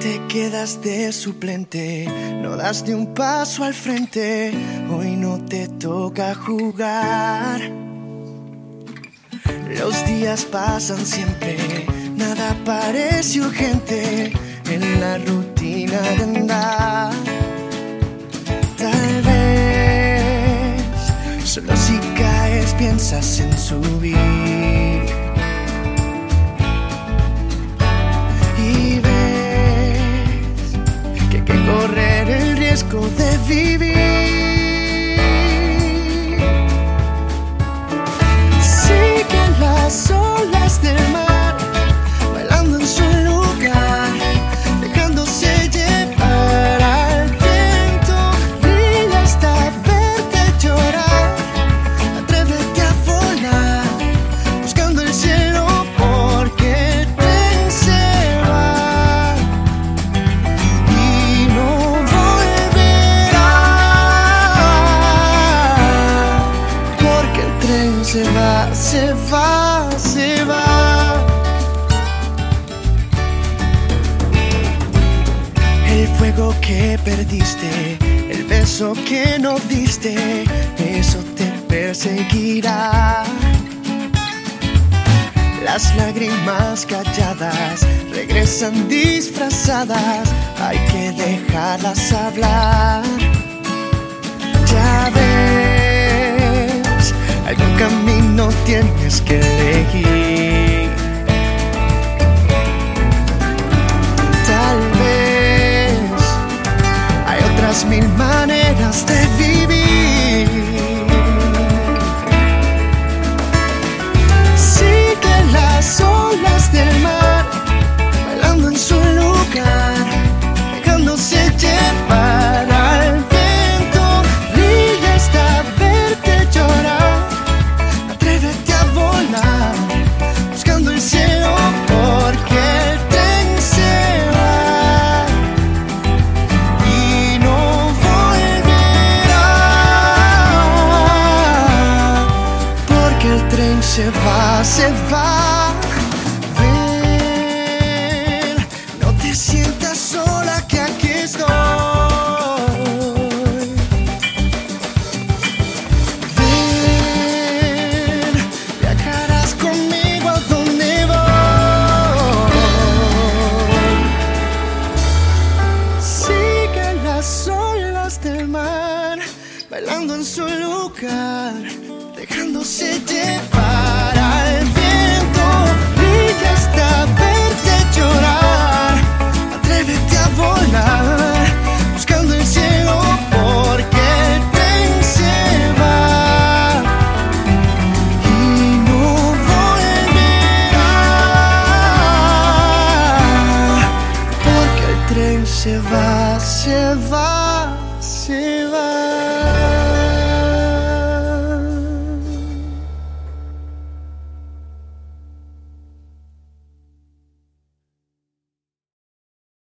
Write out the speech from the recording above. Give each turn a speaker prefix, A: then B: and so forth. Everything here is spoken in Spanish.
A: te quedas de suplente, no das ni un paso al frente, hoy no te toca jugar. Los días pasan siempre, nada parece urgente en la rutina de andar. Tal vez, solo si caes piensas en subir. Riesgo de vivir. Se va, se va, se va. El fuego que perdiste, el beso que no diste, eso te perseguirá. Las lágrimas calladas regresan disfrazadas, hay que dejarlas hablar. Camino tienes que elegir. Tal vez hay otras mil maneras de vivir. Se va, se va. Ven, no te sientas sola que aquí estoy. Ven, viajarás conmigo a donde voy. Sigue las olas del mar, bailando en su lugar, dejándose llevar Сева, Сева, Сева.